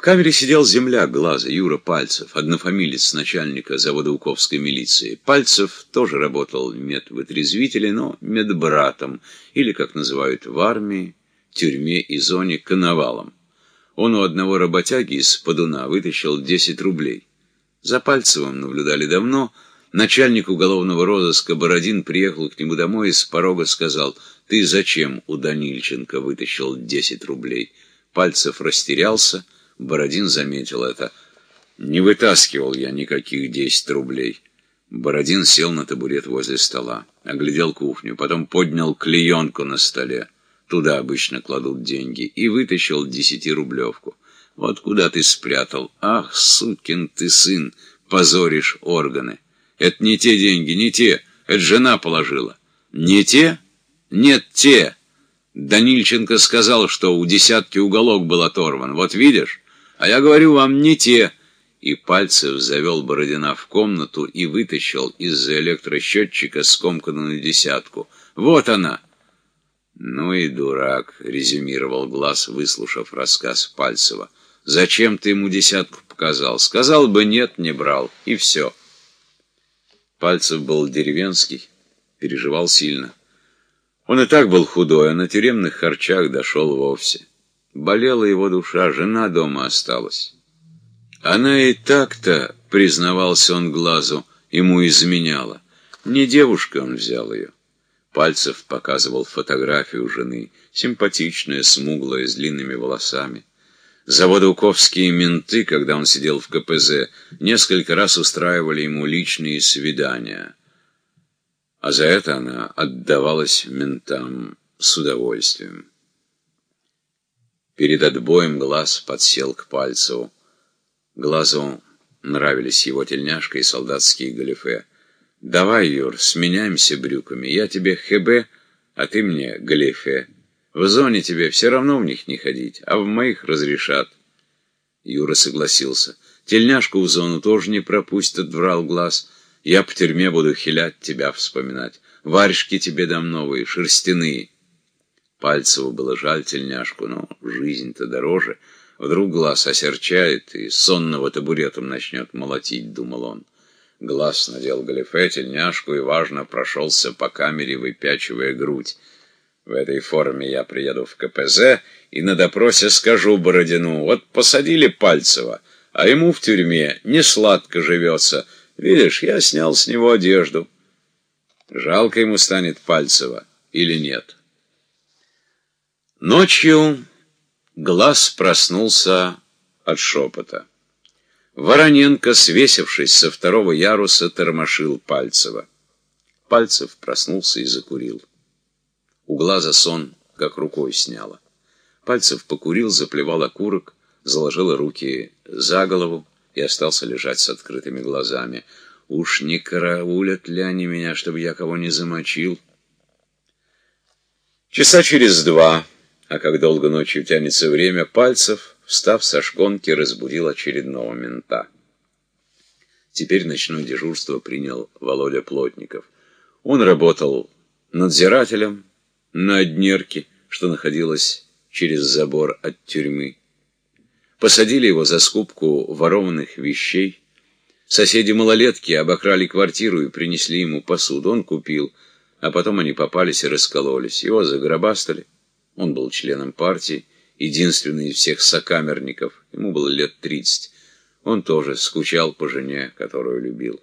В камере сидел земляк глаза, Юра Пальцев, однофамилец начальника завода Уковской милиции. Пальцев тоже работал медвытрезвителем, но медбратом, или, как называют в армии, тюрьме и зоне, коновалом. Он у одного работяги из Подуна вытащил 10 рублей. За Пальцевым наблюдали давно. Начальник уголовного розыска Бородин приехал к нему домой и с порога сказал, «Ты зачем у Данильченко вытащил 10 рублей?» Пальцев растерялся, Бородин заметил это. «Не вытаскивал я никаких десять рублей». Бородин сел на табурет возле стола, оглядел кухню, потом поднял клеенку на столе, туда обычно кладут деньги, и вытащил десятирублевку. «Вот куда ты спрятал? Ах, сукин ты сын, позоришь органы! Это не те деньги, не те, это жена положила». «Не те? Нет, те!» Данильченко сказал, что у десятки уголок был оторван. Вот видишь? А я говорю вам, не те. И Пальцев завел Бородина в комнату и вытащил из-за электросчетчика скомканную десятку. Вот она. Ну и дурак, резюмировал Глаз, выслушав рассказ Пальцева. Зачем ты ему десятку показал? Сказал бы нет, не брал. И все. Пальцев был деревенский, переживал сильно. Он и так был худой, а на тюремных харчах дошел вовсе. Болела его душа, жена дома осталась. Она и так-то, признавался он глазу, ему изменяла. Не девушка он взял ее. Пальцев показывал фотографию жены, симпатичная, смуглая, с длинными волосами. Заводоуковские менты, когда он сидел в КПЗ, несколько раз устраивали ему личные свидания. А за это она отдавалась ментам с удовольствием. Перед отбоем глаз подсел к Пальцеву. Глазу нравились его тельняшка и солдатские галифе. «Давай, Юр, сменяемся брюками. Я тебе ХБ, а ты мне галифе. В зоне тебе все равно в них не ходить, а в моих разрешат». Юра согласился. «Тельняшку в зону тоже не пропустят», — врал глаз. «Я по тюрьме буду хилять тебя вспоминать. Варежки тебе дам новые, шерстяные». Пальцеву было жаль тельняшку, но жизнь-то дороже. Вдруг глаз осерчает и сонного табуретом начнет молотить, думал он. Глаз надел галифе, тельняшку и, важно, прошелся по камере, выпячивая грудь. В этой форме я приеду в КПЗ и на допросе скажу Бородину, вот посадили Пальцева, а ему в тюрьме не сладко живется. Видишь, я снял с него одежду. Жалко ему станет Пальцева или нет?» Ночью глаз проснулся от шепота. Вороненко, свесившись со второго яруса, тормошил Пальцева. Пальцев проснулся и закурил. У глаза сон как рукой сняло. Пальцев покурил, заплевал окурок, заложил руки за голову и остался лежать с открытыми глазами. Уж не караулят ли они меня, чтобы я кого не замочил? Часа через два... А как долго ночью тянется время, Пальцев, встав со шконки, разбудил очередного мента. Теперь ночное дежурство принял Володя Плотников. Он работал надзирателем на Однерке, что находилось через забор от тюрьмы. Посадили его за скупку ворованных вещей. Соседи-малолетки обокрали квартиру и принесли ему посуду. Он купил, а потом они попались и раскололись. Его загробастали. Он был членом партии, единственный из всех сокамерников. Ему было лет тридцать. Он тоже скучал по жене, которую любил.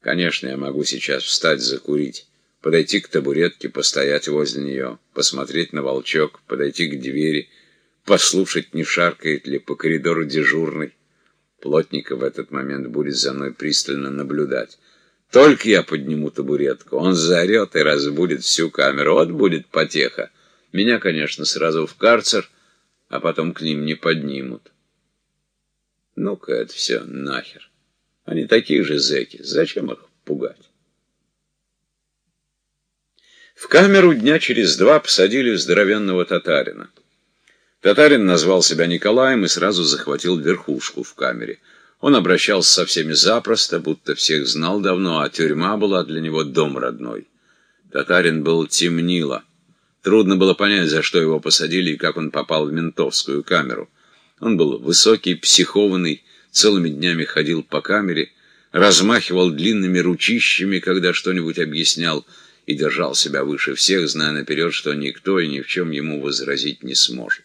Конечно, я могу сейчас встать закурить, подойти к табуретке, постоять возле нее, посмотреть на волчок, подойти к двери, послушать, не шаркает ли по коридору дежурный. Плотников в этот момент будет за мной пристально наблюдать. Только я подниму табуретку, он заорет и разбудит всю камеру. Вот будет потеха. Меня, конечно, сразу в карцер, а потом к ним не поднимут. Ну-ка, это все нахер. Они такие же зэки. Зачем их пугать? В камеру дня через два посадили здоровенного татарина. Татарин назвал себя Николаем и сразу захватил верхушку в камере. Он обращался со всеми запросто, будто всех знал давно, а тюрьма была для него дом родной. Татарин был темнило. Трудно было понять, за что его посадили и как он попал в ментовскую камеру. Он был высокий, психованный, целыми днями ходил по камере, размахивал длинными ручищами, когда что-нибудь объяснял, и держал себя выше всех, зная наперед, что никто и ни в чем ему возразить не сможет.